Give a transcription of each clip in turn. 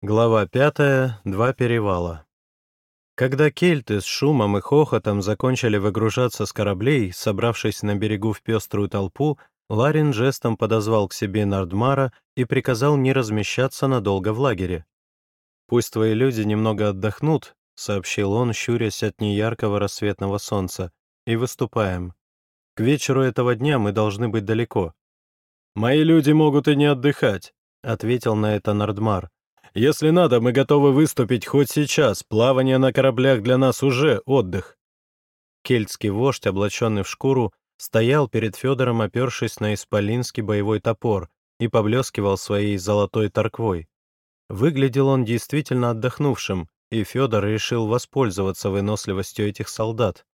Глава пятая. Два перевала. Когда кельты с шумом и хохотом закончили выгружаться с кораблей, собравшись на берегу в пеструю толпу, Ларин жестом подозвал к себе Нардмара и приказал не размещаться надолго в лагере. «Пусть твои люди немного отдохнут», — сообщил он, щурясь от неяркого рассветного солнца, — «и выступаем. К вечеру этого дня мы должны быть далеко». «Мои люди могут и не отдыхать», — ответил на это Нардмар. Если надо, мы готовы выступить хоть сейчас. Плавание на кораблях для нас уже отдых». Кельтский вождь, облаченный в шкуру, стоял перед Федором, опершись на исполинский боевой топор, и поблескивал своей золотой торквой. Выглядел он действительно отдохнувшим, и Федор решил воспользоваться выносливостью этих солдат.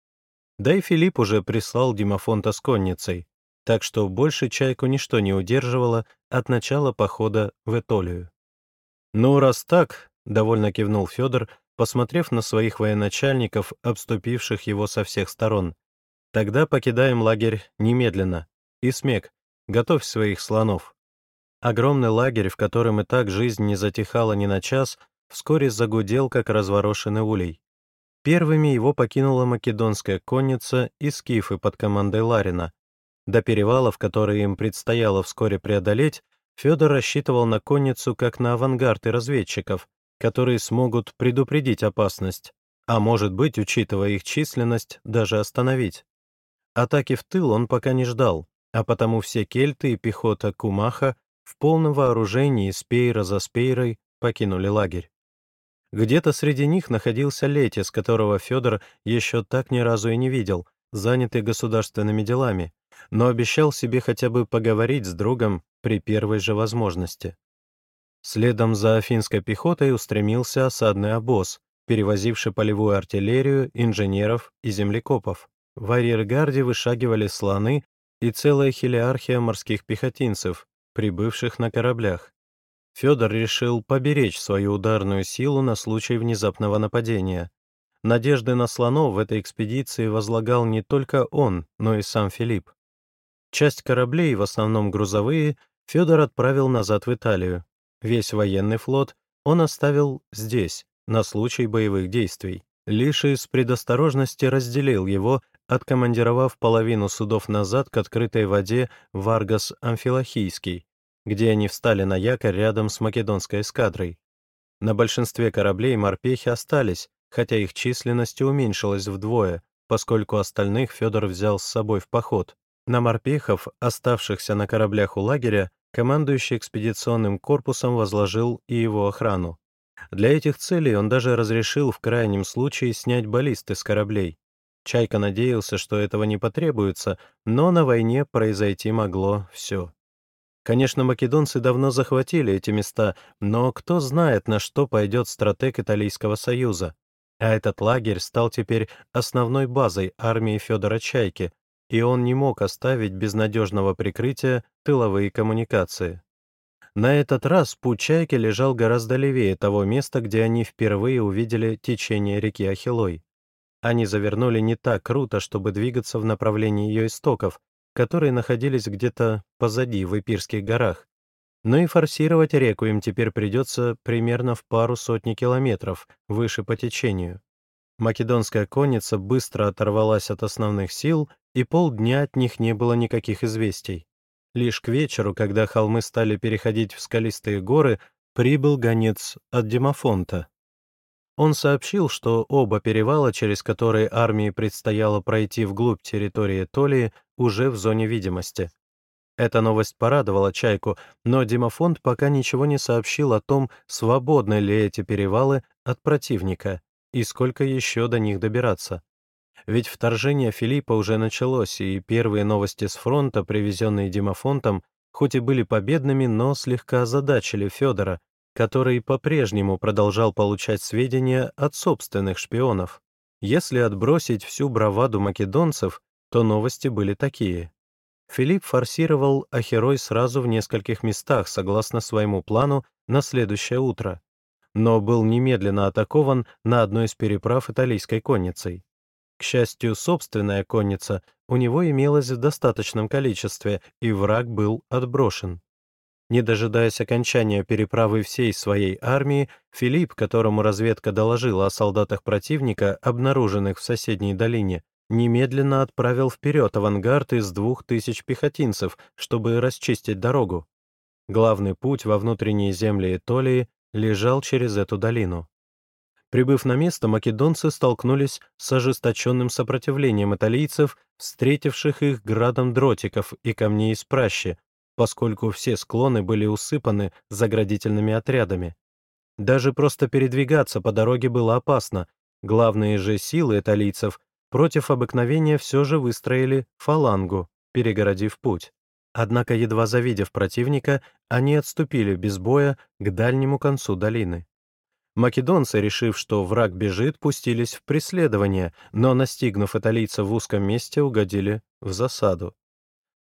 Да и Филипп уже прислал Димофонта с конницей, так что больше чайку ничто не удерживало от начала похода в Этолию. «Ну, раз так», — довольно кивнул Федор, посмотрев на своих военачальников, обступивших его со всех сторон. «Тогда покидаем лагерь немедленно. И смек, готовь своих слонов». Огромный лагерь, в котором и так жизнь не затихала ни на час, вскоре загудел, как разворошенный улей. Первыми его покинула македонская конница и скифы под командой Ларина. До перевалов, которые им предстояло вскоре преодолеть, Федор рассчитывал на конницу как на авангард и разведчиков, которые смогут предупредить опасность, а может быть, учитывая их численность, даже остановить. Атаки в тыл он пока не ждал, а потому все кельты и пехота Кумаха в полном вооружении спейра за спейрой покинули лагерь. Где-то среди них находился Летис, которого Федор еще так ни разу и не видел, занятый государственными делами, но обещал себе хотя бы поговорить с другом при первой же возможности. Следом за афинской пехотой устремился осадный обоз, перевозивший полевую артиллерию, инженеров и землекопов. В арьергарде вышагивали слоны и целая хелиархия морских пехотинцев, прибывших на кораблях. Федор решил поберечь свою ударную силу на случай внезапного нападения. Надежды на слонов в этой экспедиции возлагал не только он, но и сам Филипп. Часть кораблей, в основном грузовые, Федор отправил назад в Италию. Весь военный флот он оставил здесь, на случай боевых действий. Лишь из предосторожности разделил его, откомандировав половину судов назад к открытой воде Варгас-Амфилохийский, где они встали на якорь рядом с македонской эскадрой. На большинстве кораблей морпехи остались, хотя их численность уменьшилась вдвое, поскольку остальных Федор взял с собой в поход. На морпехов, оставшихся на кораблях у лагеря, командующий экспедиционным корпусом возложил и его охрану. Для этих целей он даже разрешил в крайнем случае снять баллисты с кораблей. Чайка надеялся, что этого не потребуется, но на войне произойти могло все. Конечно, македонцы давно захватили эти места, но кто знает, на что пойдет стратег Италийского союза. А этот лагерь стал теперь основной базой армии Федора Чайки, и он не мог оставить без надежного прикрытия тыловые коммуникации. На этот раз путь Чайки лежал гораздо левее того места, где они впервые увидели течение реки Ахилой. Они завернули не так круто, чтобы двигаться в направлении ее истоков, которые находились где-то позади в Эпирских горах. Но и форсировать реку им теперь придется примерно в пару сотни километров выше по течению. Македонская конница быстро оторвалась от основных сил, и полдня от них не было никаких известий. Лишь к вечеру, когда холмы стали переходить в скалистые горы, прибыл гонец от Демофонта. Он сообщил, что оба перевала, через которые армии предстояло пройти вглубь территории Толии, уже в зоне видимости. Эта новость порадовала Чайку, но Демофонт пока ничего не сообщил о том, свободны ли эти перевалы от противника и сколько еще до них добираться. Ведь вторжение Филиппа уже началось, и первые новости с фронта, привезенные Димофонтом, хоть и были победными, но слегка озадачили Федора, который по-прежнему продолжал получать сведения от собственных шпионов. Если отбросить всю браваду македонцев, то новости были такие. Филипп форсировал Ахерой сразу в нескольких местах, согласно своему плану, на следующее утро но был немедленно атакован на одной из переправ италийской конницей. К счастью, собственная конница у него имелась в достаточном количестве, и враг был отброшен. Не дожидаясь окончания переправы всей своей армии, Филипп, которому разведка доложила о солдатах противника, обнаруженных в соседней долине, немедленно отправил вперед авангард из двух тысяч пехотинцев, чтобы расчистить дорогу. Главный путь во внутренние земли Итолии лежал через эту долину. Прибыв на место, македонцы столкнулись с ожесточенным сопротивлением италийцев, встретивших их градом дротиков и камней из пращи, поскольку все склоны были усыпаны заградительными отрядами. Даже просто передвигаться по дороге было опасно. Главные же силы италийцев против обыкновения все же выстроили фалангу, перегородив путь. Однако, едва завидев противника, они отступили без боя к дальнему концу долины. Македонцы, решив, что враг бежит, пустились в преследование, но, настигнув италийцев в узком месте, угодили в засаду.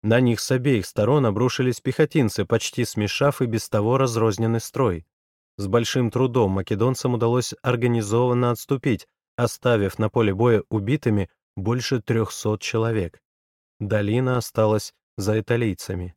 На них с обеих сторон обрушились пехотинцы, почти смешав и без того разрозненный строй. С большим трудом македонцам удалось организованно отступить, оставив на поле боя убитыми больше трехсот человек. Долина осталась за италийцами.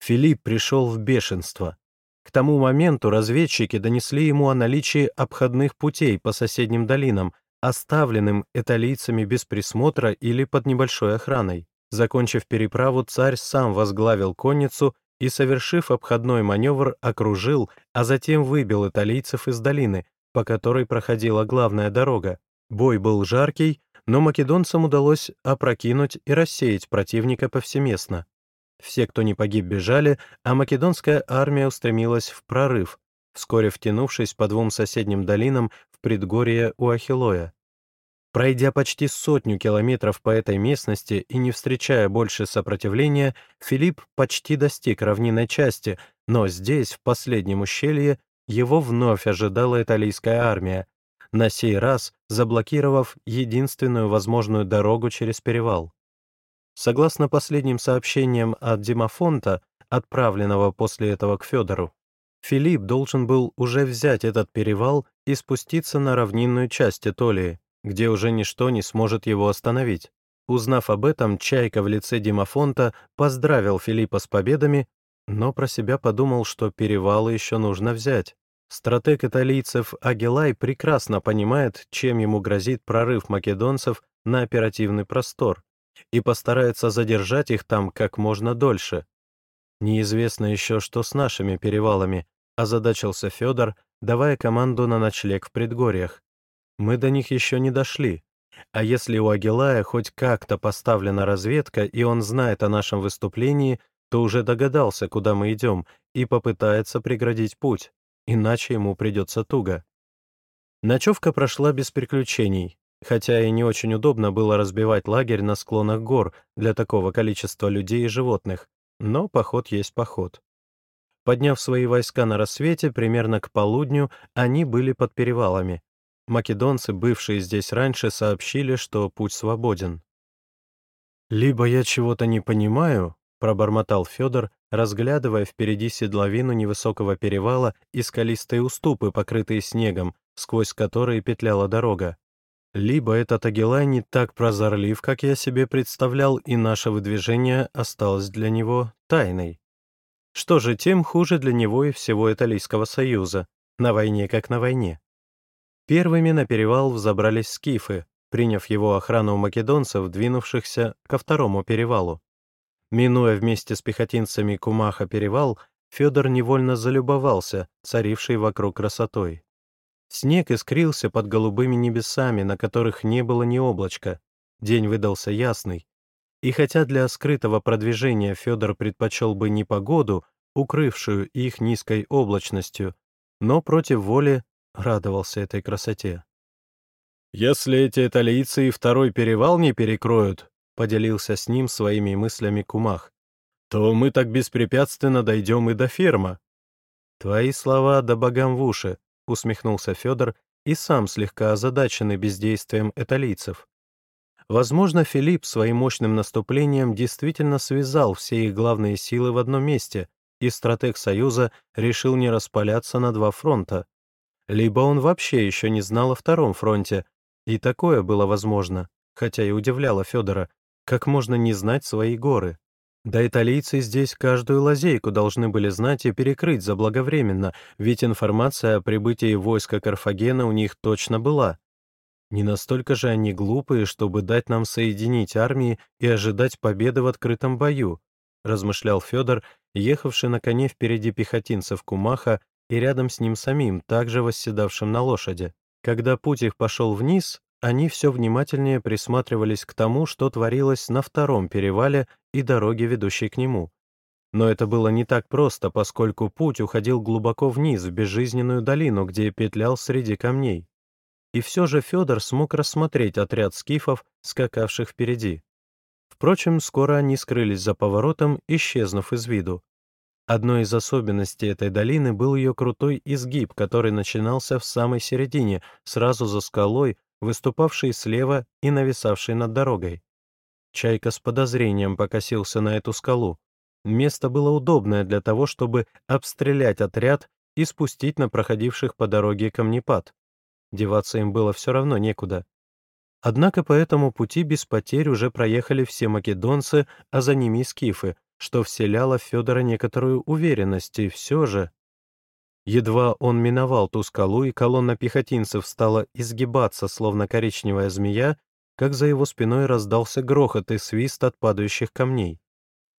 Филипп пришел в бешенство. К тому моменту разведчики донесли ему о наличии обходных путей по соседним долинам, оставленным италийцами без присмотра или под небольшой охраной. Закончив переправу, царь сам возглавил конницу и, совершив обходной маневр, окружил, а затем выбил италийцев из долины, по которой проходила главная дорога. Бой был жаркий, но македонцам удалось опрокинуть и рассеять противника повсеместно. Все, кто не погиб, бежали, а македонская армия устремилась в прорыв, вскоре втянувшись по двум соседним долинам в предгорье у Ахилоя. Пройдя почти сотню километров по этой местности и не встречая больше сопротивления, Филипп почти достиг равнинной части, но здесь, в последнем ущелье, его вновь ожидала италийская армия, на сей раз заблокировав единственную возможную дорогу через перевал. Согласно последним сообщениям от Димафонта, отправленного после этого к Федору, Филипп должен был уже взять этот перевал и спуститься на равнинную часть Этолии, где уже ничто не сможет его остановить. Узнав об этом, Чайка в лице Димафонта поздравил Филиппа с победами, но про себя подумал, что перевалы еще нужно взять. Стратег италийцев Агилай прекрасно понимает, чем ему грозит прорыв македонцев на оперативный простор, и постарается задержать их там как можно дольше. Неизвестно еще, что с нашими перевалами, озадачился Федор, давая команду на ночлег в предгорьях. Мы до них еще не дошли. А если у Агилая хоть как-то поставлена разведка, и он знает о нашем выступлении, то уже догадался, куда мы идем, и попытается преградить путь, иначе ему придется туго. Ночевка прошла без приключений, хотя и не очень удобно было разбивать лагерь на склонах гор для такого количества людей и животных, но поход есть поход. Подняв свои войска на рассвете, примерно к полудню, они были под перевалами, Македонцы, бывшие здесь раньше, сообщили, что путь свободен. «Либо я чего-то не понимаю», — пробормотал Федор, разглядывая впереди седловину невысокого перевала и скалистые уступы, покрытые снегом, сквозь которые петляла дорога. Либо этот Агилай не так прозорлив, как я себе представлял, и наше выдвижение осталось для него тайной. Что же, тем хуже для него и всего Италийского союза, на войне как на войне. Первыми на перевал взобрались скифы, приняв его охрану у македонцев, двинувшихся ко второму перевалу. Минуя вместе с пехотинцами Кумаха перевал, Федор невольно залюбовался, царившей вокруг красотой. Снег искрился под голубыми небесами, на которых не было ни облачка. День выдался ясный. И хотя для скрытого продвижения Федор предпочел бы не погоду, укрывшую их низкой облачностью, но против воли радовался этой красоте. «Если эти италийцы и второй перевал не перекроют», — поделился с ним своими мыслями Кумах, «то мы так беспрепятственно дойдем и до ферма». «Твои слова да богам в уши», — усмехнулся Федор и сам слегка озадаченный бездействием италийцев. Возможно, Филипп своим мощным наступлением действительно связал все их главные силы в одном месте, и стратег Союза решил не распаляться на два фронта либо он вообще еще не знал о втором фронте, и такое было возможно, хотя и удивляло Федора, как можно не знать свои горы. Да италийцы здесь каждую лазейку должны были знать и перекрыть заблаговременно, ведь информация о прибытии войска Карфагена у них точно была. Не настолько же они глупые, чтобы дать нам соединить армии и ожидать победы в открытом бою, размышлял Федор, ехавший на коне впереди пехотинцев Кумаха и рядом с ним самим, также восседавшим на лошади. Когда путь их пошел вниз, они все внимательнее присматривались к тому, что творилось на втором перевале и дороге, ведущей к нему. Но это было не так просто, поскольку путь уходил глубоко вниз, в безжизненную долину, где петлял среди камней. И все же Федор смог рассмотреть отряд скифов, скакавших впереди. Впрочем, скоро они скрылись за поворотом, исчезнув из виду. Одной из особенностей этой долины был ее крутой изгиб, который начинался в самой середине, сразу за скалой, выступавшей слева и нависавшей над дорогой. Чайка с подозрением покосился на эту скалу. Место было удобное для того, чтобы обстрелять отряд и спустить на проходивших по дороге камнепад. Деваться им было все равно некуда. Однако по этому пути без потерь уже проехали все македонцы, а за ними и скифы, что вселяло в Федора некоторую уверенность, и все же... Едва он миновал ту скалу, и колонна пехотинцев стала изгибаться, словно коричневая змея, как за его спиной раздался грохот и свист от падающих камней.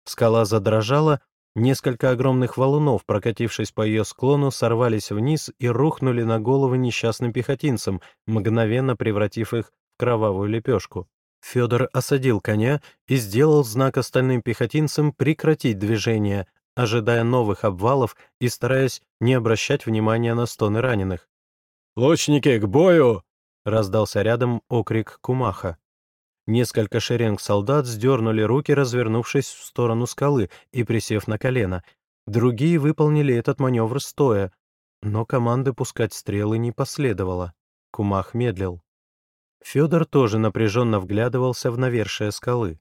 Скала задрожала, несколько огромных валунов, прокатившись по ее склону, сорвались вниз и рухнули на головы несчастным пехотинцам, мгновенно превратив их в кровавую лепешку. Федор осадил коня и сделал знак остальным пехотинцам прекратить движение, ожидая новых обвалов и стараясь не обращать внимания на стоны раненых. «Лучники, к бою!» — раздался рядом окрик Кумаха. Несколько шеренг солдат сдернули руки, развернувшись в сторону скалы и присев на колено. Другие выполнили этот маневр стоя, но команды пускать стрелы не последовало. Кумах медлил. Федор тоже напряженно вглядывался в навершие скалы.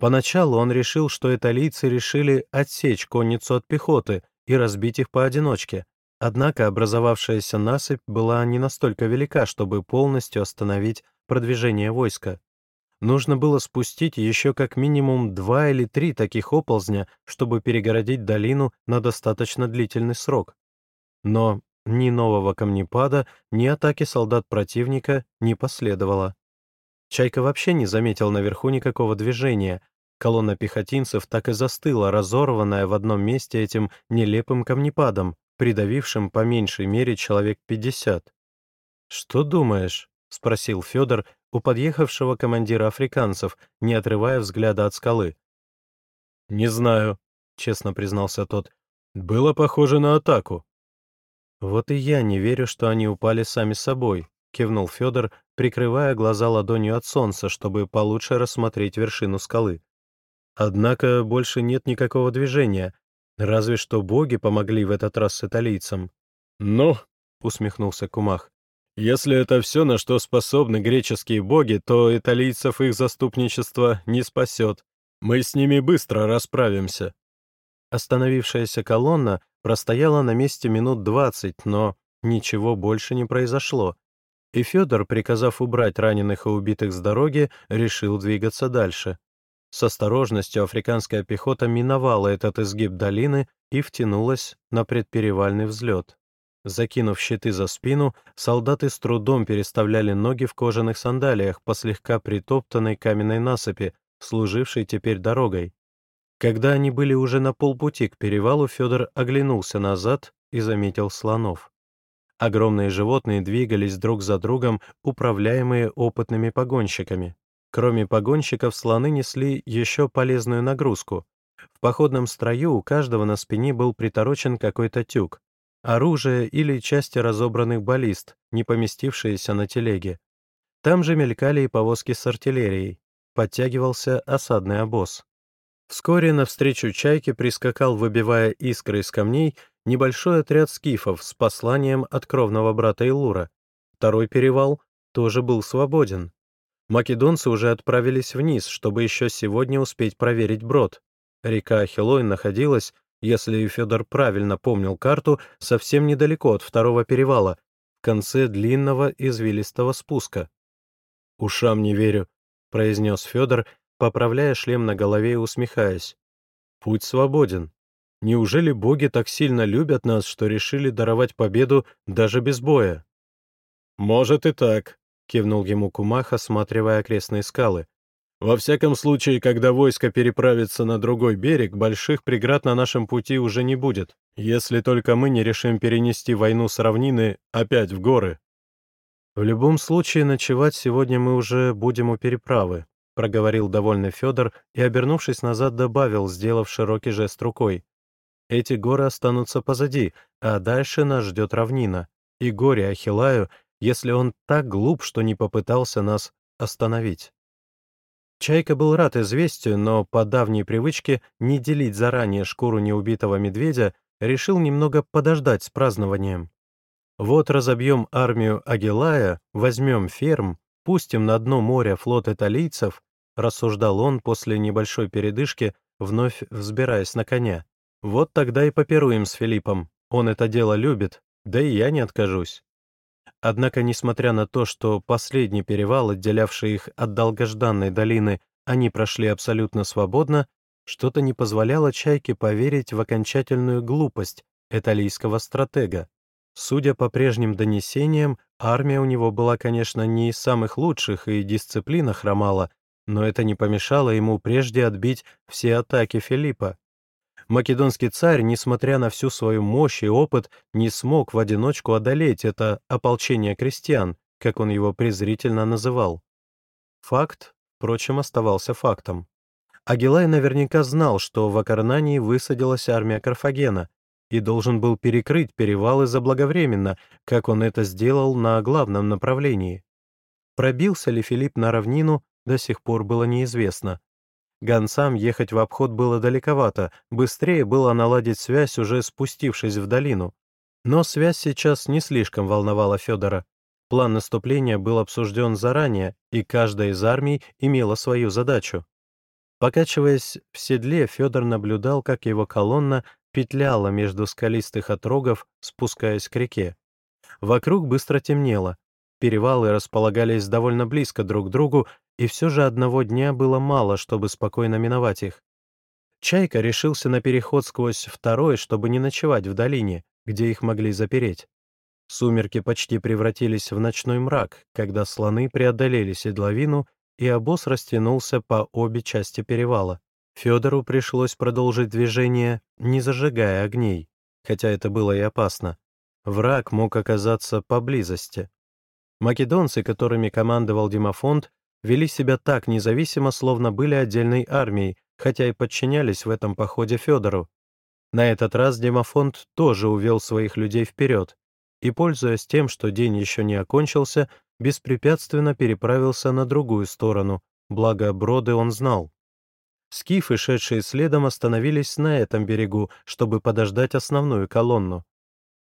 Поначалу он решил, что италийцы решили отсечь конницу от пехоты и разбить их поодиночке, однако образовавшаяся насыпь была не настолько велика, чтобы полностью остановить продвижение войска. Нужно было спустить еще как минимум два или три таких оползня, чтобы перегородить долину на достаточно длительный срок. Но ни нового камнепада, ни атаки солдат противника не последовало. Чайка вообще не заметил наверху никакого движения. Колонна пехотинцев так и застыла, разорванная в одном месте этим нелепым камнепадом, придавившим по меньшей мере человек пятьдесят. «Что думаешь?» — спросил Федор у подъехавшего командира африканцев, не отрывая взгляда от скалы. «Не знаю», — честно признался тот. «Было похоже на атаку». «Вот и я не верю, что они упали сами собой», — кивнул Федор, прикрывая глаза ладонью от солнца, чтобы получше рассмотреть вершину скалы. «Однако больше нет никакого движения, разве что боги помогли в этот раз с италийцам». «Ну», — усмехнулся Кумах, «если это все, на что способны греческие боги, то италийцев их заступничество не спасет. Мы с ними быстро расправимся». Остановившаяся колонна простояла на месте минут двадцать, но ничего больше не произошло. И Федор, приказав убрать раненых и убитых с дороги, решил двигаться дальше. С осторожностью африканская пехота миновала этот изгиб долины и втянулась на предперевальный взлет. Закинув щиты за спину, солдаты с трудом переставляли ноги в кожаных сандалиях по слегка притоптанной каменной насыпи, служившей теперь дорогой. Когда они были уже на полпути к перевалу, Федор оглянулся назад и заметил слонов. Огромные животные двигались друг за другом, управляемые опытными погонщиками. Кроме погонщиков, слоны несли еще полезную нагрузку. В походном строю у каждого на спине был приторочен какой-то тюк, оружие или части разобранных баллист, не поместившиеся на телеге. Там же мелькали и повозки с артиллерией. Подтягивался осадный обоз. Вскоре навстречу чайке прискакал, выбивая искры из камней, небольшой отряд скифов с посланием от кровного брата Илура. Второй перевал тоже был свободен. Македонцы уже отправились вниз, чтобы еще сегодня успеть проверить брод. Река Ахилой находилась, если Федор правильно помнил карту, совсем недалеко от второго перевала, в конце длинного извилистого спуска. «Ушам не верю», — произнес Федор, поправляя шлем на голове и усмехаясь. Путь свободен. Неужели боги так сильно любят нас, что решили даровать победу даже без боя? Может и так, кивнул ему Кумах, осматривая окрестные скалы. Во всяком случае, когда войско переправится на другой берег, больших преград на нашем пути уже не будет, если только мы не решим перенести войну с равнины опять в горы. В любом случае, ночевать сегодня мы уже будем у переправы, проговорил довольный Федор и, обернувшись назад, добавил, сделав широкий жест рукой. Эти горы останутся позади, а дальше нас ждет равнина. И горе Ахилаю, если он так глуп, что не попытался нас остановить. Чайка был рад известию, но по давней привычке не делить заранее шкуру неубитого медведя, решил немного подождать с празднованием. Вот разобьем армию Агилая, возьмем ферм, пустим на дно моря флот италийцев, рассуждал он после небольшой передышки, вновь взбираясь на коня. Вот тогда и попируем с Филиппом. Он это дело любит, да и я не откажусь. Однако, несмотря на то, что последний перевал, отделявший их от долгожданной долины, они прошли абсолютно свободно, что-то не позволяло Чайке поверить в окончательную глупость эталийского стратега. Судя по прежним донесениям, армия у него была, конечно, не из самых лучших и дисциплина хромала, но это не помешало ему прежде отбить все атаки Филиппа. Македонский царь, несмотря на всю свою мощь и опыт, не смог в одиночку одолеть это ополчение крестьян, как он его презрительно называл. Факт, впрочем, оставался фактом. Агилай наверняка знал, что в Акарнании высадилась армия Карфагена и должен был перекрыть перевалы заблаговременно, как он это сделал на главном направлении. Пробился ли Филипп на равнину, до сих пор было неизвестно. Гонцам ехать в обход было далековато, быстрее было наладить связь, уже спустившись в долину. Но связь сейчас не слишком волновала Федора. План наступления был обсужден заранее, и каждая из армий имела свою задачу. Покачиваясь в седле, Федор наблюдал, как его колонна петляла между скалистых отрогов, спускаясь к реке. Вокруг быстро темнело. Перевалы располагались довольно близко друг к другу, и все же одного дня было мало, чтобы спокойно миновать их. Чайка решился на переход сквозь второй, чтобы не ночевать в долине, где их могли запереть. Сумерки почти превратились в ночной мрак, когда слоны преодолели седловину, и обоз растянулся по обе части перевала. Федору пришлось продолжить движение, не зажигая огней, хотя это было и опасно. Враг мог оказаться поблизости. Македонцы, которыми командовал Димофонт, вели себя так независимо, словно были отдельной армией, хотя и подчинялись в этом походе Федору. На этот раз Демофонд тоже увел своих людей вперед и, пользуясь тем, что день еще не окончился, беспрепятственно переправился на другую сторону, благо броды он знал. Скифы, шедшие следом, остановились на этом берегу, чтобы подождать основную колонну.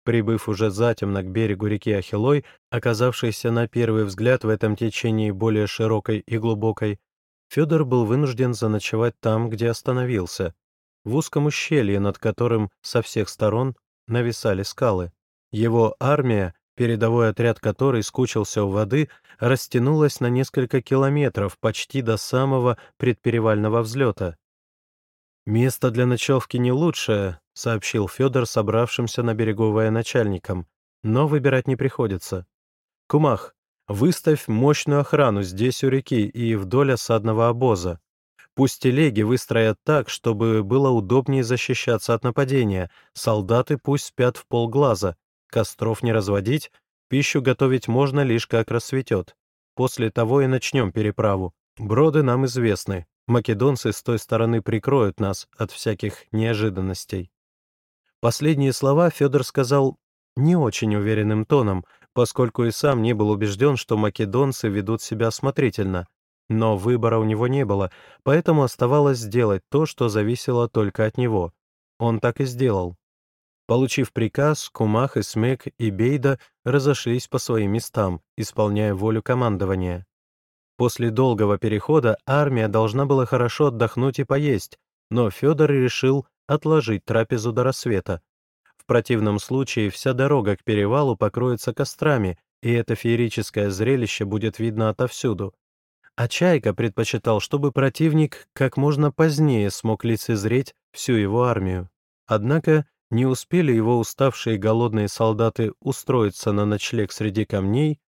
Прибыв уже затемно к берегу реки Ахилой, оказавшейся на первый взгляд в этом течении более широкой и глубокой, Федор был вынужден заночевать там, где остановился, в узком ущелье, над которым со всех сторон нависали скалы. Его армия, передовой отряд которой скучился у воды, растянулась на несколько километров почти до самого предперевального взлета. Место для ночевки не лучшее, — сообщил Федор собравшимся на берегу военачальникам. «Но выбирать не приходится. Кумах, выставь мощную охрану здесь у реки и вдоль осадного обоза. Пусть телеги выстроят так, чтобы было удобнее защищаться от нападения. Солдаты пусть спят в полглаза. Костров не разводить, пищу готовить можно лишь как рассветет. После того и начнем переправу. Броды нам известны. Македонцы с той стороны прикроют нас от всяких неожиданностей. Последние слова Федор сказал не очень уверенным тоном, поскольку и сам не был убежден, что македонцы ведут себя осмотрительно. Но выбора у него не было, поэтому оставалось сделать то, что зависело только от него. Он так и сделал. Получив приказ, Кумах, Исмек и Бейда разошлись по своим местам, исполняя волю командования. После долгого перехода армия должна была хорошо отдохнуть и поесть, но Федор решил отложить трапезу до рассвета. В противном случае вся дорога к перевалу покроется кострами, и это феерическое зрелище будет видно отовсюду. а Чайка предпочитал, чтобы противник как можно позднее смог лицезреть всю его армию. Однако не успели его уставшие голодные солдаты устроиться на ночлег среди камней,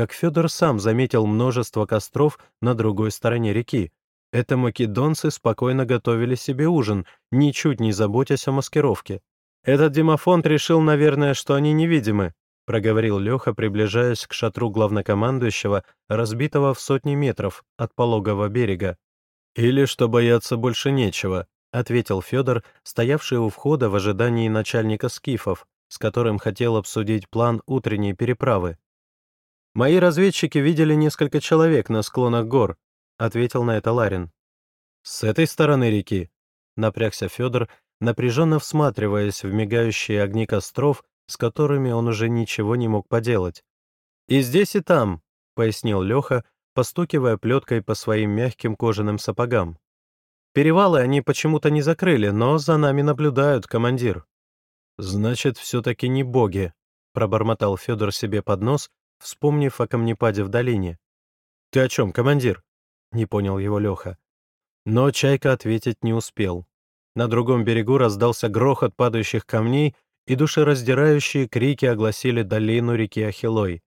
как Федор сам заметил множество костров на другой стороне реки. Это македонцы спокойно готовили себе ужин, ничуть не заботясь о маскировке. Этот Димофонт решил, наверное, что они невидимы, проговорил Леха, приближаясь к шатру главнокомандующего, разбитого в сотни метров от пологого берега. «Или что бояться больше нечего», — ответил Федор, стоявший у входа в ожидании начальника скифов, с которым хотел обсудить план утренней переправы. «Мои разведчики видели несколько человек на склонах гор», — ответил на это Ларин. «С этой стороны реки», — напрягся Федор, напряженно всматриваясь в мигающие огни костров с которыми он уже ничего не мог поделать. «И здесь, и там», — пояснил Леха, постукивая плеткой по своим мягким кожаным сапогам. «Перевалы они почему-то не закрыли, но за нами наблюдают, командир». «Значит, все-таки не боги», — пробормотал Федор себе под нос, вспомнив о камнепаде в долине. «Ты о чем, командир?» — не понял его Леха. Но Чайка ответить не успел. На другом берегу раздался грохот падающих камней, и душераздирающие крики огласили долину реки Ахилой.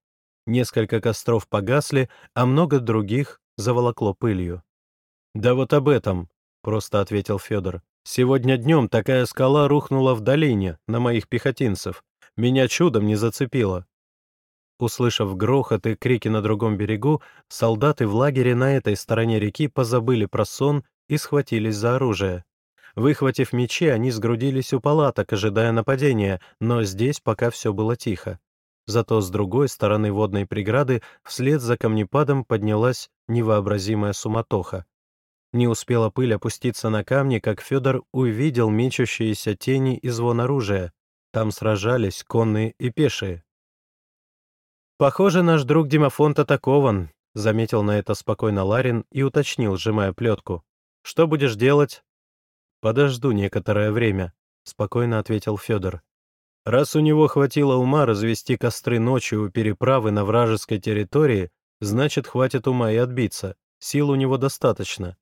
Несколько костров погасли, а много других заволокло пылью. «Да вот об этом», — просто ответил Федор. «Сегодня днем такая скала рухнула в долине, на моих пехотинцев. Меня чудом не зацепило». Услышав грохот и крики на другом берегу, солдаты в лагере на этой стороне реки позабыли про сон и схватились за оружие. Выхватив мечи, они сгрудились у палаток, ожидая нападения, но здесь пока все было тихо. Зато с другой стороны водной преграды вслед за камнепадом поднялась невообразимая суматоха. Не успела пыль опуститься на камни, как Федор увидел мечущиеся тени и звон оружия. Там сражались конные и пешие. «Похоже, наш друг Димофонт атакован», — заметил на это спокойно Ларин и уточнил, сжимая плетку. «Что будешь делать?» «Подожду некоторое время», — спокойно ответил Федор. «Раз у него хватило ума развести костры ночью у переправы на вражеской территории, значит, хватит ума и отбиться. Сил у него достаточно.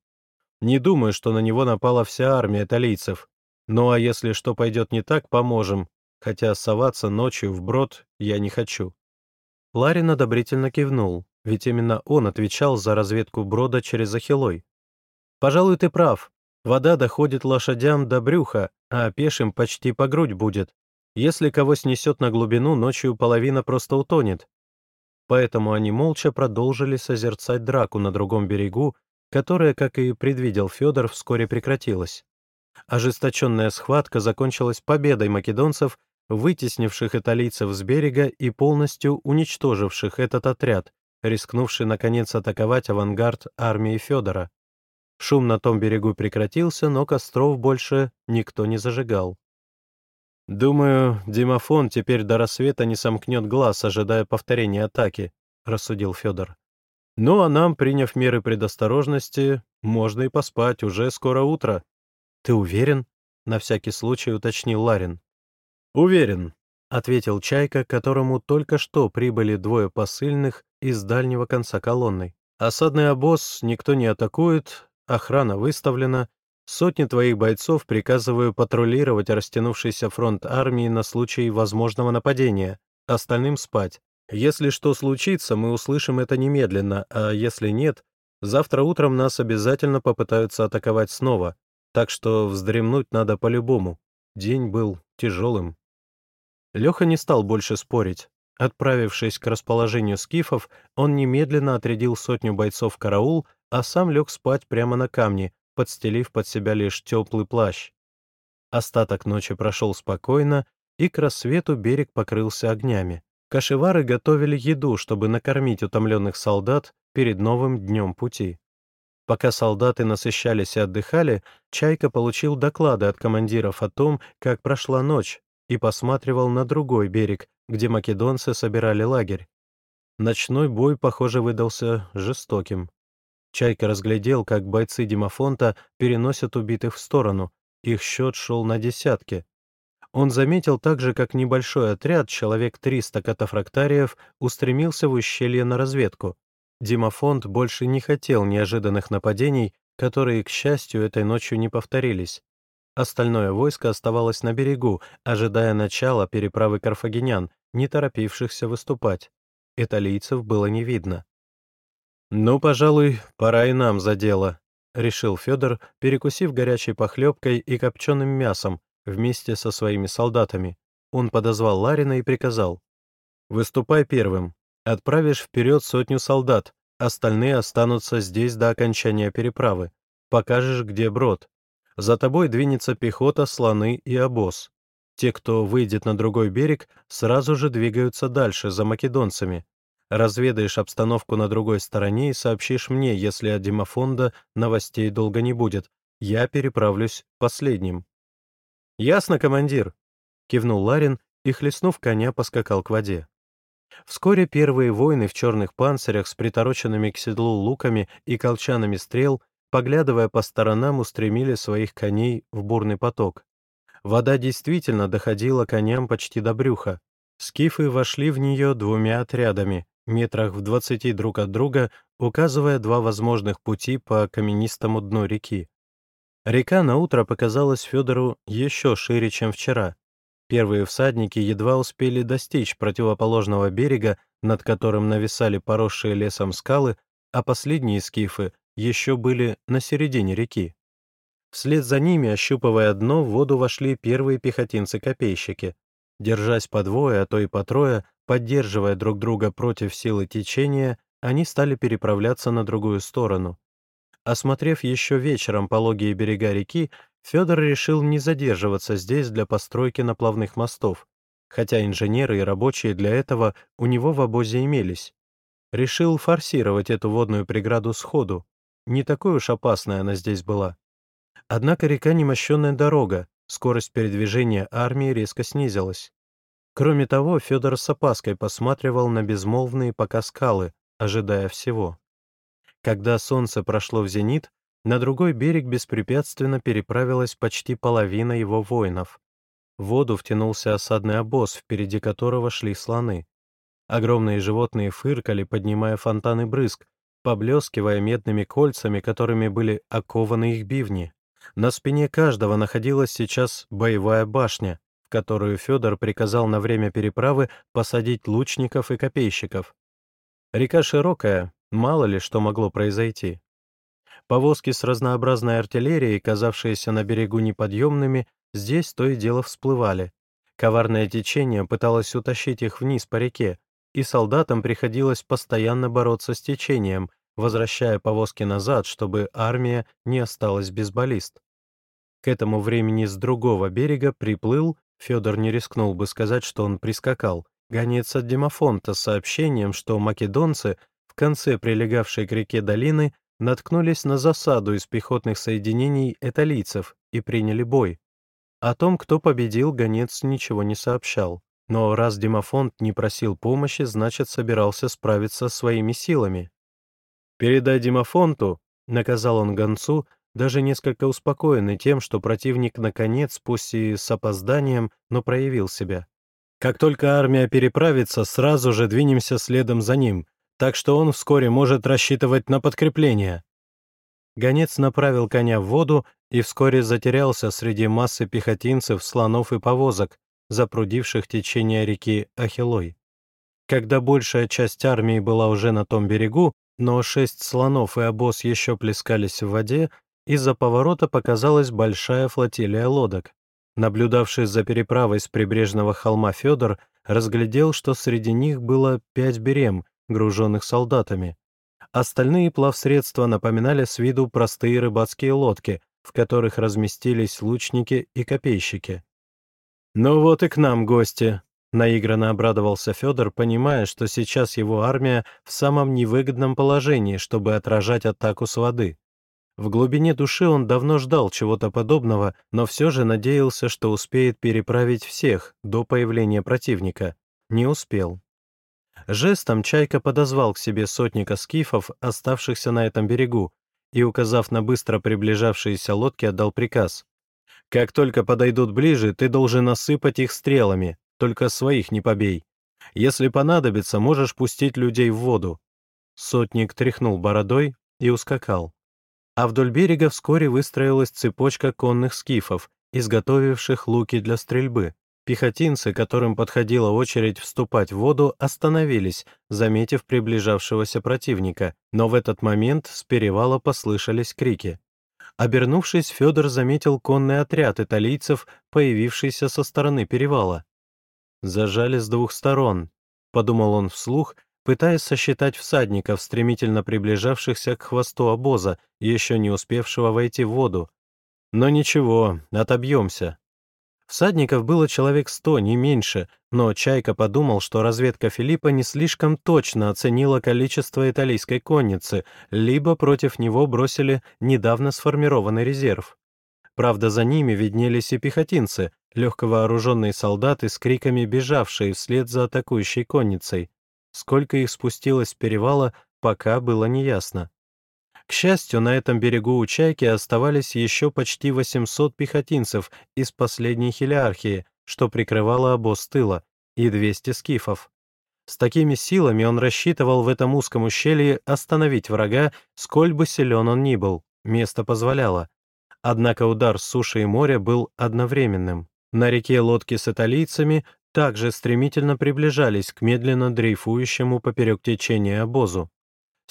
Не думаю, что на него напала вся армия талийцев. Ну а если что пойдет не так, поможем, хотя соваться ночью в брод я не хочу». Ларин одобрительно кивнул, ведь именно он отвечал за разведку брода через Ахилой. «Пожалуй, ты прав. Вода доходит лошадям до брюха, а пешим почти по грудь будет. Если кого снесет на глубину, ночью половина просто утонет. Поэтому они молча продолжили созерцать драку на другом берегу, которая, как и предвидел Федор, вскоре прекратилась. Ожесточенная схватка закончилась победой македонцев, вытеснивших италийцев с берега и полностью уничтоживших этот отряд, рискнувший наконец атаковать авангард армии Федора. Шум на том берегу прекратился, но костров больше никто не зажигал. «Думаю, Димофон теперь до рассвета не сомкнет глаз, ожидая повторения атаки», — рассудил Федор. «Ну а нам, приняв меры предосторожности, можно и поспать, уже скоро утро». «Ты уверен?» — на всякий случай уточнил Ларин. «Уверен», — ответил Чайка, которому только что прибыли двое посыльных из дальнего конца колонны. «Осадный обоз никто не атакует, охрана выставлена, сотни твоих бойцов приказываю патрулировать растянувшийся фронт армии на случай возможного нападения, остальным спать. Если что случится, мы услышим это немедленно, а если нет, завтра утром нас обязательно попытаются атаковать снова, так что вздремнуть надо по-любому. День был тяжелым. Леха не стал больше спорить. Отправившись к расположению скифов, он немедленно отрядил сотню бойцов караул, а сам лег спать прямо на камне, подстелив под себя лишь теплый плащ. Остаток ночи прошел спокойно, и к рассвету берег покрылся огнями. Кашевары готовили еду, чтобы накормить утомленных солдат перед новым днем пути. Пока солдаты насыщались и отдыхали, Чайка получил доклады от командиров о том, как прошла ночь, и посматривал на другой берег, где македонцы собирали лагерь. Ночной бой, похоже, выдался жестоким. Чайка разглядел, как бойцы Димафонта переносят убитых в сторону. Их счет шел на десятки. Он заметил также, как небольшой отряд, человек 300 катафрактариев, устремился в ущелье на разведку. Димофонд больше не хотел неожиданных нападений, которые, к счастью, этой ночью не повторились. Остальное войско оставалось на берегу, ожидая начала переправы карфагенян, не торопившихся выступать. Италийцев было не видно. «Ну, пожалуй, пора и нам за дело», — решил Федор, перекусив горячей похлебкой и копченым мясом вместе со своими солдатами. Он подозвал Ларина и приказал. «Выступай первым. Отправишь вперед сотню солдат, остальные останутся здесь до окончания переправы. Покажешь, где брод. За тобой двинется пехота, слоны и обоз. Те, кто выйдет на другой берег, сразу же двигаются дальше, за македонцами. Разведаешь обстановку на другой стороне и сообщишь мне, если от Димофонда новостей долго не будет. Я переправлюсь последним». «Ясно, командир», — кивнул Ларин и, хлестнув коня, поскакал к воде. Вскоре первые воины в черных панцирях с притороченными к седлу луками и колчанами стрел, поглядывая по сторонам, устремили своих коней в бурный поток. Вода действительно доходила коням почти до брюха. Скифы вошли в нее двумя отрядами, метрах в двадцати друг от друга, указывая два возможных пути по каменистому дну реки. Река на утро показалась Федору еще шире, чем вчера. Первые всадники едва успели достичь противоположного берега, над которым нависали поросшие лесом скалы, а последние скифы еще были на середине реки. Вслед за ними, ощупывая дно, в воду вошли первые пехотинцы-копейщики. Держась по двое, а то и по трое, Поддерживая друг друга против силы течения, они стали переправляться на другую сторону. Осмотрев еще вечером пологие берега реки, Федор решил не задерживаться здесь для постройки наплавных мостов, хотя инженеры и рабочие для этого у него в обозе имелись. Решил форсировать эту водную преграду сходу. Не такой уж опасная она здесь была. Однако река немощенная дорога, скорость передвижения армии резко снизилась. Кроме того, Федор с опаской посматривал на безмолвные пока скалы, ожидая всего. Когда солнце прошло в зенит, на другой берег беспрепятственно переправилась почти половина его воинов. В воду втянулся осадный обоз, впереди которого шли слоны. Огромные животные фыркали, поднимая фонтаны брызг, поблескивая медными кольцами, которыми были окованы их бивни. На спине каждого находилась сейчас боевая башня, которую Федор приказал на время переправы посадить лучников и копейщиков. Река широкая, мало ли что могло произойти. Повозки с разнообразной артиллерией, казавшиеся на берегу неподъемными, здесь то и дело всплывали. Коварное течение пыталось утащить их вниз по реке, и солдатам приходилось постоянно бороться с течением, возвращая повозки назад, чтобы армия не осталась без баллист. К этому времени с другого берега приплыл Федор не рискнул бы сказать, что он прискакал. Гонец от Демофонта с сообщением, что македонцы в конце прилегавшей к реке долины наткнулись на засаду из пехотных соединений эталийцев и приняли бой. О том, кто победил, гонец ничего не сообщал. Но раз Демофонт не просил помощи, значит, собирался справиться своими силами. «Передай Демофонту», — наказал он гонцу, даже несколько успокоенный тем, что противник наконец, пусть и с опозданием, но проявил себя. Как только армия переправится, сразу же двинемся следом за ним, так что он вскоре может рассчитывать на подкрепление. Гонец направил коня в воду и вскоре затерялся среди массы пехотинцев, слонов и повозок, запрудивших течение реки Ахилой. Когда большая часть армии была уже на том берегу, но шесть слонов и обоз еще плескались в воде, из-за поворота показалась большая флотилия лодок. Наблюдавший за переправой с прибрежного холма Федор разглядел, что среди них было пять берем, груженных солдатами. Остальные плавсредства напоминали с виду простые рыбацкие лодки, в которых разместились лучники и копейщики. «Ну вот и к нам гости», — наигранно обрадовался Федор, понимая, что сейчас его армия в самом невыгодном положении, чтобы отражать атаку с воды. В глубине души он давно ждал чего-то подобного, но все же надеялся, что успеет переправить всех до появления противника. Не успел. Жестом Чайка подозвал к себе сотника скифов, оставшихся на этом берегу, и, указав на быстро приближавшиеся лодки, отдал приказ. «Как только подойдут ближе, ты должен насыпать их стрелами, только своих не побей. Если понадобится, можешь пустить людей в воду. Сотник тряхнул бородой и ускакал. А вдоль берега вскоре выстроилась цепочка конных скифов, изготовивших луки для стрельбы. Пехотинцы, которым подходила очередь вступать в воду, остановились, заметив приближавшегося противника, но в этот момент с перевала послышались крики. Обернувшись, Федор заметил конный отряд италийцев, появившийся со стороны перевала. «Зажали с двух сторон», — подумал он вслух, пытаясь сосчитать всадников, стремительно приближавшихся к хвосту обоза, еще не успевшего войти в воду. «Но ничего, отобьемся». Всадников было человек сто, не меньше, но Чайка подумал, что разведка Филиппа не слишком точно оценила количество итальянской конницы, либо против него бросили недавно сформированный резерв. Правда, за ними виднелись и пехотинцы, легковооруженные солдаты с криками бежавшие вслед за атакующей конницей. Сколько их спустилось с перевала, пока было неясно. К счастью, на этом берегу у Чайки оставались еще почти 800 пехотинцев из последней хилиархии, что прикрывало обоз тыла, и 200 скифов. С такими силами он рассчитывал в этом узком ущелье остановить врага, сколь бы силен он ни был, место позволяло. Однако удар с суши и моря был одновременным. На реке лодки с италийцами также стремительно приближались к медленно дрейфующему поперек течения обозу.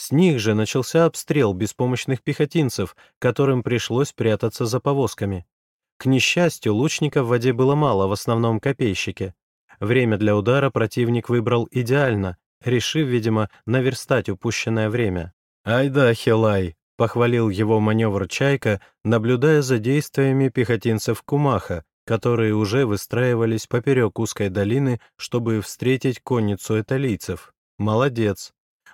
С них же начался обстрел беспомощных пехотинцев, которым пришлось прятаться за повозками. К несчастью, лучников в воде было мало, в основном копейщики. Время для удара противник выбрал идеально, решив, видимо, наверстать упущенное время. «Ай да, Хилай!» — похвалил его маневр «Чайка», наблюдая за действиями пехотинцев Кумаха, которые уже выстраивались поперек узкой долины, чтобы встретить конницу италийцев. Молодец.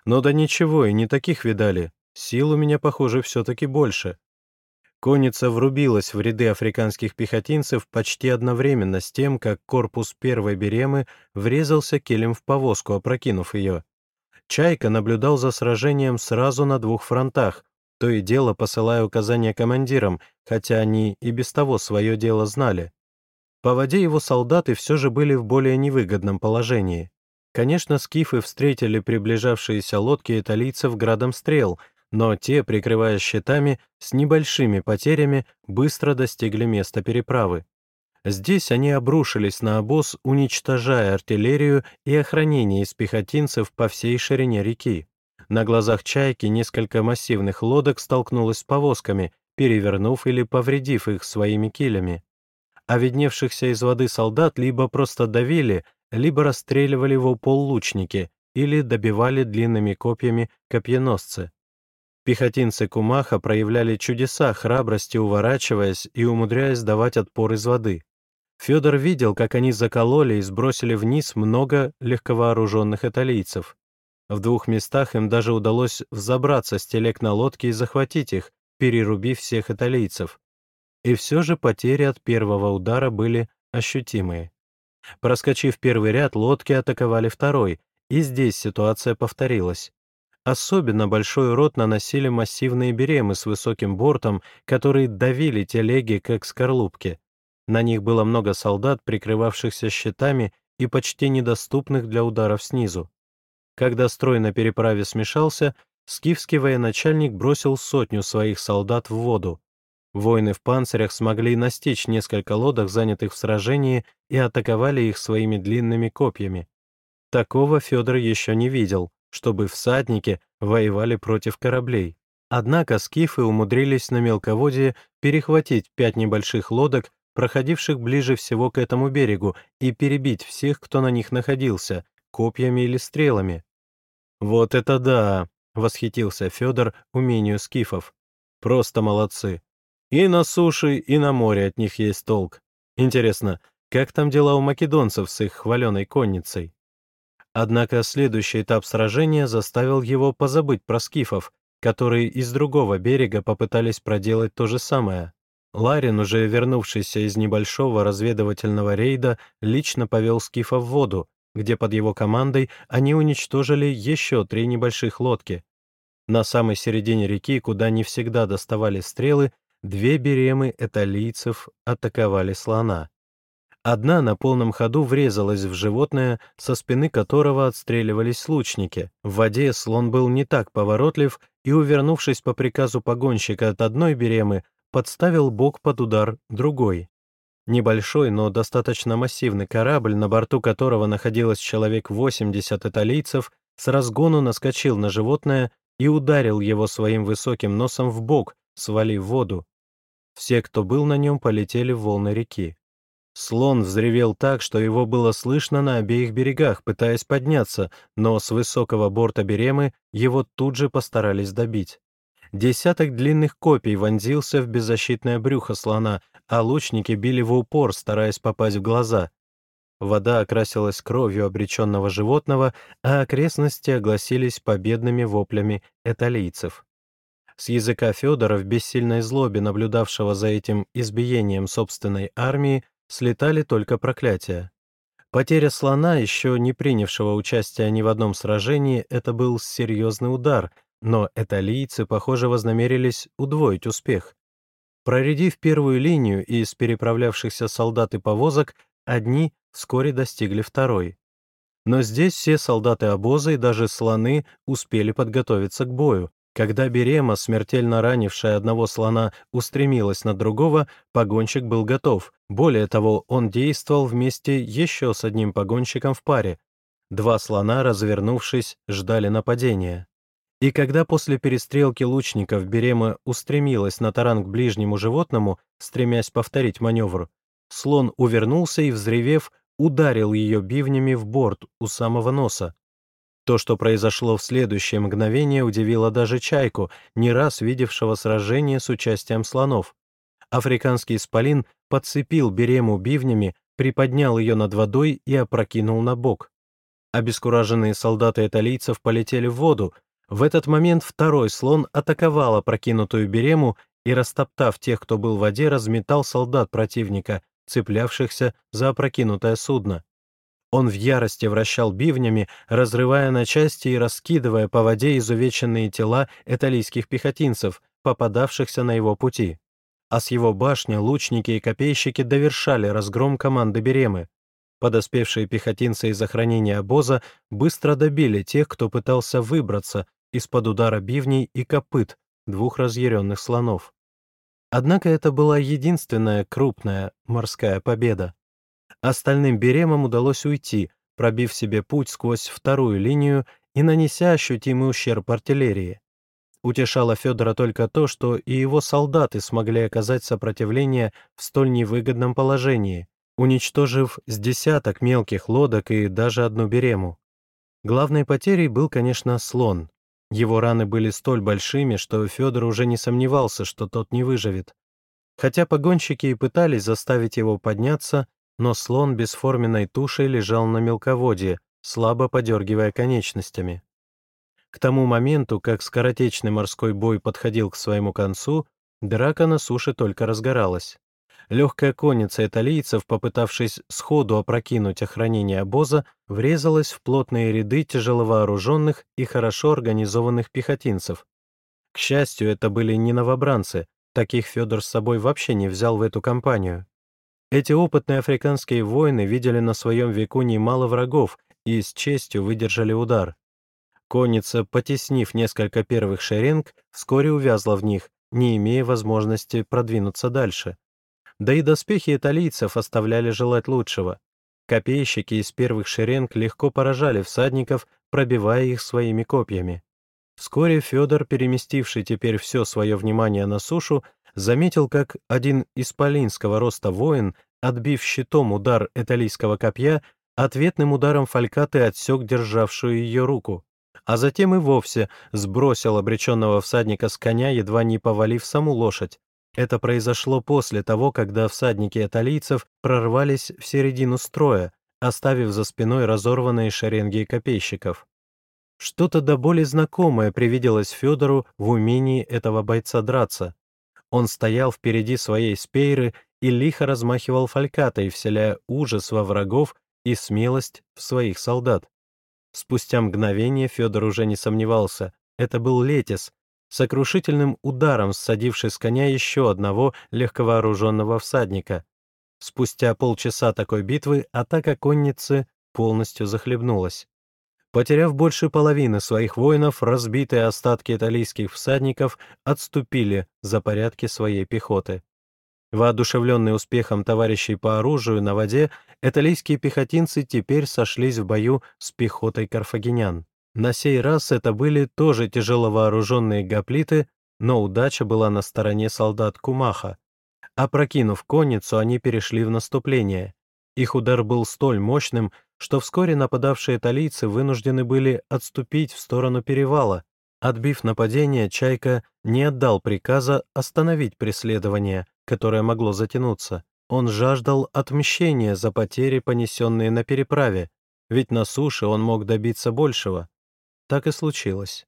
Но да ничего, и не таких видали. Сил у меня, похоже, все-таки больше. Конница врубилась в ряды африканских пехотинцев почти одновременно с тем, как корпус первой беремы врезался келем в повозку, опрокинув ее. Чайка наблюдал за сражением сразу на двух фронтах, то и дело посылая указания командирам, хотя они и без того свое дело знали. По воде его солдаты все же были в более невыгодном положении. Конечно, скифы встретили приближавшиеся лодки италийцев градом стрел, но те, прикрываясь щитами, с небольшими потерями быстро достигли места переправы. Здесь они обрушились на обоз, уничтожая артиллерию и охранение из пехотинцев по всей ширине реки. На глазах «Чайки» несколько массивных лодок столкнулось с повозками, перевернув или повредив их своими килями а видневшихся из воды солдат либо просто давили, либо расстреливали в упол лучники или добивали длинными копьями копьеносцы. Пехотинцы Кумаха проявляли чудеса храбрости, уворачиваясь и умудряясь давать отпор из воды. Федор видел, как они закололи и сбросили вниз много легковооруженных италийцев. В двух местах им даже удалось взобраться с телег на лодки и захватить их, перерубив всех италийцев. И все же потери от первого удара были ощутимые. Проскочив первый ряд, лодки атаковали второй, и здесь ситуация повторилась. Особенно большой урод наносили массивные беремы с высоким бортом, которые давили телеги, как скорлупки. На них было много солдат, прикрывавшихся щитами и почти недоступных для ударов снизу. Когда строй на переправе смешался, скифский военачальник бросил сотню своих солдат в воду. Воины в панцирях смогли настичь несколько лодок, занятых в сражении, и атаковали их своими длинными копьями. Такого Федор еще не видел, чтобы всадники воевали против кораблей. Однако скифы умудрились на мелководье перехватить пять небольших лодок, проходивших ближе всего к этому берегу, и перебить всех, кто на них находился, копьями или стрелами. «Вот это да!» — восхитился Федор умению скифов. «Просто молодцы!» И на суше, и на море от них есть толк. Интересно, как там дела у македонцев с их хваленой конницей? Однако следующий этап сражения заставил его позабыть про скифов, которые из другого берега попытались проделать то же самое. Ларин, уже вернувшийся из небольшого разведывательного рейда, лично повел скифов в воду, где под его командой они уничтожили еще три небольших лодки. На самой середине реки, куда не всегда доставали стрелы, две беремы эталийцев атаковали слона. Одна на полном ходу врезалась в животное, со спины которого отстреливались лучники. В воде слон был не так поворотлив и, увернувшись по приказу погонщика от одной беремы, подставил бок под удар другой. Небольшой, но достаточно массивный корабль, на борту которого находилось человек 80 италийцев, с разгону наскочил на животное и ударил его своим высоким носом в бок, свалив воду. Все, кто был на нем, полетели в волны реки. Слон взревел так, что его было слышно на обеих берегах, пытаясь подняться, но с высокого борта Беремы его тут же постарались добить. Десяток длинных копий вонзился в беззащитное брюхо слона, а лучники били в упор, стараясь попасть в глаза. Вода окрасилась кровью обреченного животного, а окрестности огласились победными воплями эталийцев. С языка Федора в бессильной злобе, наблюдавшего за этим избиением собственной армии, слетали только проклятия. Потеря слона, еще не принявшего участия ни в одном сражении, это был серьезный удар, но эталийцы, похоже, вознамерились удвоить успех. Проредив первую линию из переправлявшихся солдат и повозок, одни вскоре достигли второй. Но здесь все солдаты обоза и даже слоны успели подготовиться к бою. Когда Берема, смертельно ранившая одного слона, устремилась на другого, погонщик был готов. Более того, он действовал вместе еще с одним погонщиком в паре. Два слона, развернувшись, ждали нападения. И когда после перестрелки лучников Берема устремилась на таран к ближнему животному, стремясь повторить маневр, слон увернулся и, взревев, ударил ее бивнями в борт у самого носа. То, что произошло в следующее мгновение, удивило даже чайку, не раз видевшего сражение с участием слонов. Африканский исполин подцепил берему бивнями, приподнял ее над водой и опрокинул на бок. Обескураженные солдаты италийцев полетели в воду. В этот момент второй слон атаковал опрокинутую берему и, растоптав тех, кто был в воде, разметал солдат противника, цеплявшихся за опрокинутое судно. Он в ярости вращал бивнями, разрывая на части и раскидывая по воде изувеченные тела эталийских пехотинцев, попадавшихся на его пути. А с его башни лучники и копейщики довершали разгром команды Беремы. Подоспевшие пехотинцы из охранения обоза быстро добили тех, кто пытался выбраться из-под удара бивней и копыт двух разъяренных слонов. Однако это была единственная крупная морская победа. Остальным беремам удалось уйти, пробив себе путь сквозь вторую линию и нанеся ощутимый ущерб артиллерии. Утешало Федора только то, что и его солдаты смогли оказать сопротивление в столь невыгодном положении, уничтожив с десяток мелких лодок и даже одну берему. Главной потерей был, конечно, слон. Его раны были столь большими, что Федор уже не сомневался, что тот не выживет. Хотя погонщики и пытались заставить его подняться, но слон бесформенной тушей лежал на мелководье, слабо подергивая конечностями. К тому моменту, как скоротечный морской бой подходил к своему концу, драка на суше только разгоралась. Легкая конница италийцев, попытавшись сходу опрокинуть охранение обоза, врезалась в плотные ряды тяжеловооруженных и хорошо организованных пехотинцев. К счастью, это были не новобранцы, таких Федор с собой вообще не взял в эту компанию. Эти опытные африканские воины видели на своем веку немало врагов и с честью выдержали удар. Конница, потеснив несколько первых шеренг, вскоре увязла в них, не имея возможности продвинуться дальше. Да и доспехи италийцев оставляли желать лучшего. Копейщики из первых шеренг легко поражали всадников, пробивая их своими копьями. Вскоре Федор, переместивший теперь все свое внимание на сушу, заметил, как один исполинского роста воин, отбив щитом удар италийского копья, ответным ударом фалькаты отсек державшую ее руку, а затем и вовсе сбросил обреченного всадника с коня, едва не повалив саму лошадь. Это произошло после того, когда всадники италийцев прорвались в середину строя, оставив за спиной разорванные шеренги копейщиков. Что-то до боли знакомое привиделось Федору в умении этого бойца драться, он стоял впереди своей спейры и лихо размахивал фалькатой, вселяя ужас во врагов и смелость в своих солдат. Спустя мгновение Федор уже не сомневался. Это был Летис, сокрушительным ударом ссадивший с коня еще одного легковооруженного всадника. Спустя полчаса такой битвы атака конницы полностью захлебнулась. Потеряв больше половины своих воинов, разбитые остатки италийских всадников отступили за порядки своей пехоты. Воодушевленные успехом товарищей по оружию на воде, италийские пехотинцы теперь сошлись в бою с пехотой карфагенян. На сей раз это были тоже тяжело вооруженные гоплиты, но удача была на стороне солдат Кумаха. Опрокинув конницу, они перешли в наступление. Их удар был столь мощным, что вскоре нападавшие италийцы вынуждены были отступить в сторону перевала. Отбив нападение, Чайка не отдал приказа остановить преследование, которое могло затянуться. Он жаждал отмщения за потери, понесенные на переправе, ведь на суше он мог добиться большего. Так и случилось.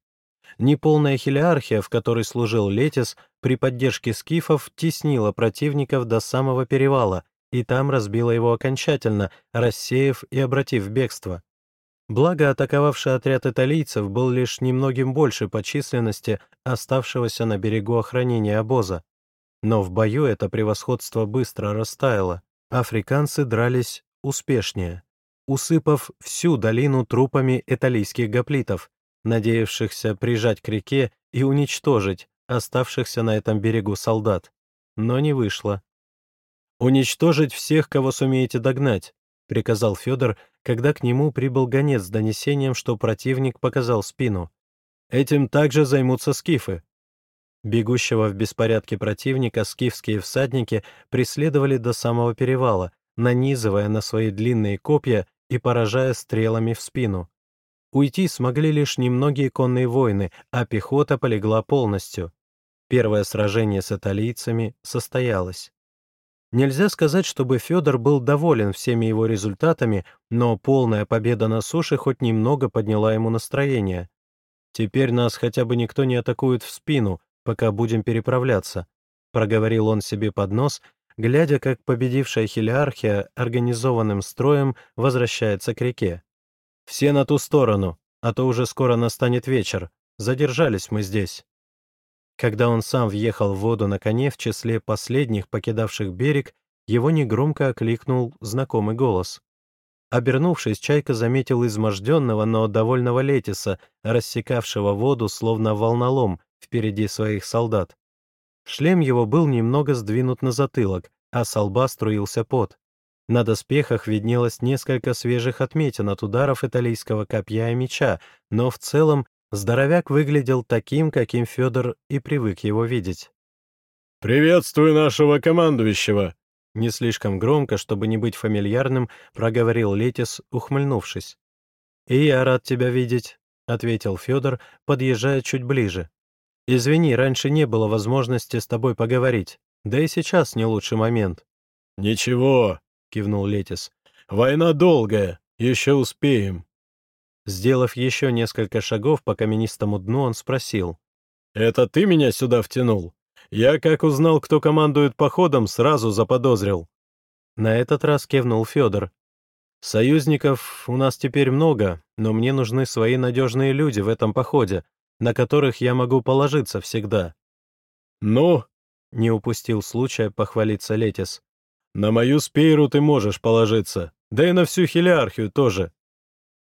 Неполная хелиархия, в которой служил Летис, при поддержке скифов теснила противников до самого перевала, и там разбила его окончательно, рассеяв и обратив бегство. Благо, атаковавший отряд италийцев был лишь немногим больше по численности оставшегося на берегу охранения обоза. Но в бою это превосходство быстро растаяло. Африканцы дрались успешнее, усыпав всю долину трупами италийских гоплитов, надеявшихся прижать к реке и уничтожить оставшихся на этом берегу солдат. Но не вышло. «Уничтожить всех, кого сумеете догнать», — приказал Федор, когда к нему прибыл гонец с донесением, что противник показал спину. «Этим также займутся скифы». Бегущего в беспорядке противника скифские всадники преследовали до самого перевала, нанизывая на свои длинные копья и поражая стрелами в спину. Уйти смогли лишь немногие конные воины, а пехота полегла полностью. Первое сражение с италийцами состоялось. Нельзя сказать, чтобы Федор был доволен всеми его результатами, но полная победа на суше хоть немного подняла ему настроение. «Теперь нас хотя бы никто не атакует в спину, пока будем переправляться», — проговорил он себе под нос, глядя, как победившая хелиархия организованным строем возвращается к реке. «Все на ту сторону, а то уже скоро настанет вечер. Задержались мы здесь». Когда он сам въехал в воду на коне в числе последних покидавших берег, его негромко окликнул знакомый голос. Обернувшись, Чайка заметил изможденного, но довольного Летиса, рассекавшего воду, словно волнолом, впереди своих солдат. Шлем его был немного сдвинут на затылок, а с лба струился пот. На доспехах виднелось несколько свежих отметин от ударов италийского копья и меча, но в целом Здоровяк выглядел таким, каким Федор и привык его видеть. «Приветствую нашего командующего!» Не слишком громко, чтобы не быть фамильярным, проговорил Летис, ухмыльнувшись. «И я рад тебя видеть», — ответил Федор, подъезжая чуть ближе. «Извини, раньше не было возможности с тобой поговорить, да и сейчас не лучший момент». «Ничего», — кивнул Летис. «Война долгая, еще успеем». Сделав еще несколько шагов по каменистому дну, он спросил. «Это ты меня сюда втянул? Я, как узнал, кто командует походом, сразу заподозрил». На этот раз кивнул Федор. «Союзников у нас теперь много, но мне нужны свои надежные люди в этом походе, на которых я могу положиться всегда». «Ну?» — не упустил случая похвалиться Летис. «На мою спейру ты можешь положиться, да и на всю хелиархию тоже.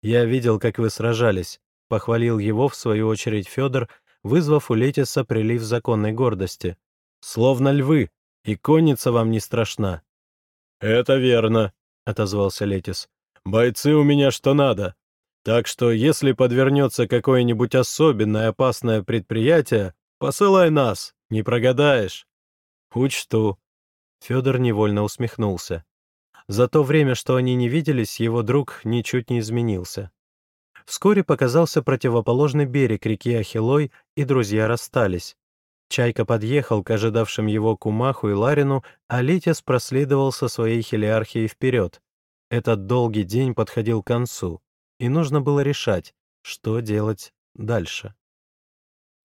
«Я видел, как вы сражались», — похвалил его, в свою очередь, Федор, вызвав у Летиса прилив законной гордости. «Словно львы, и конница вам не страшна». «Это верно», — отозвался Летис. «Бойцы у меня что надо. Так что, если подвернется какое-нибудь особенное опасное предприятие, посылай нас, не прогадаешь». «Учту». Федор невольно усмехнулся. За то время, что они не виделись, его друг ничуть не изменился. Вскоре показался противоположный берег реки Ахилой, и друзья расстались. Чайка подъехал к ожидавшим его Кумаху и Ларину, а Литис проследовал со своей хелиархией вперед. Этот долгий день подходил к концу, и нужно было решать, что делать дальше.